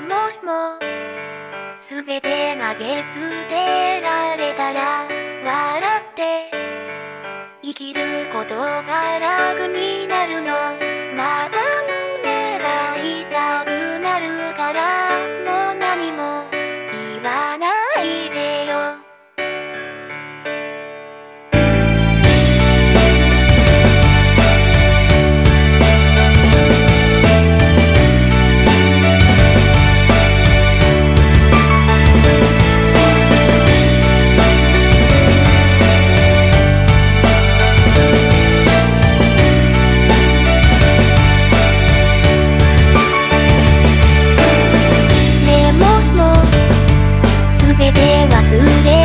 もしも全て投げ捨てられたら笑って生きることが楽になるの。また胸が痛くなるから。忘れ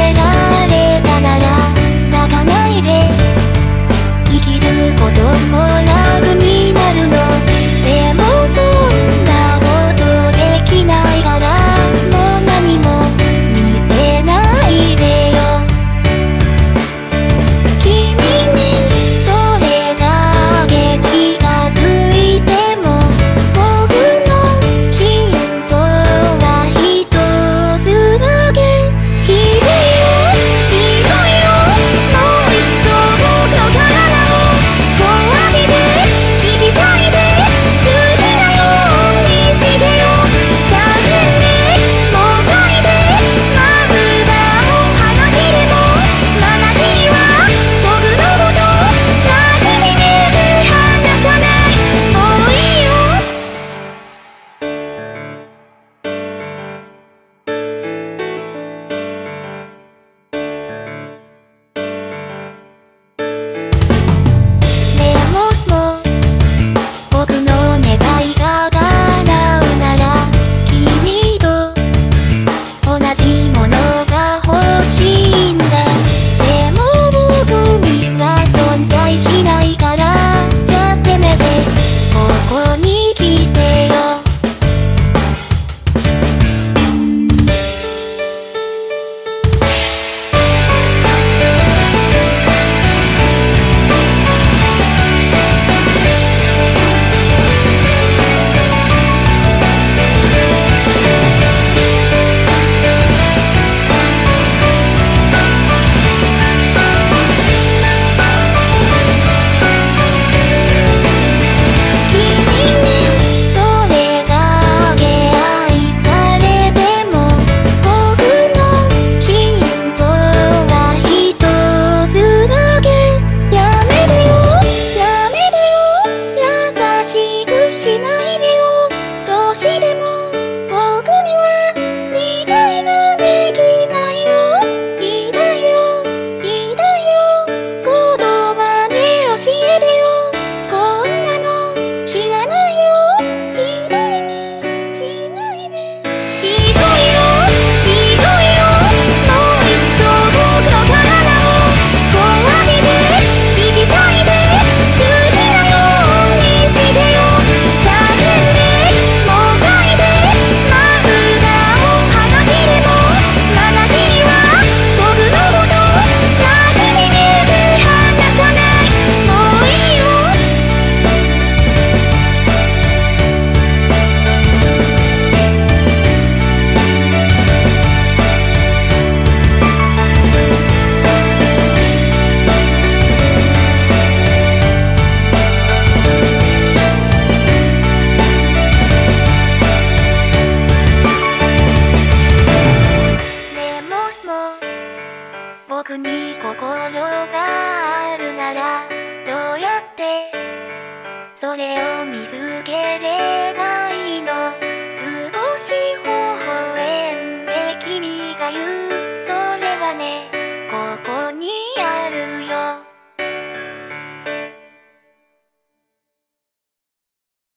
それを見つければいいの。少し微笑んで君が言う。それはね。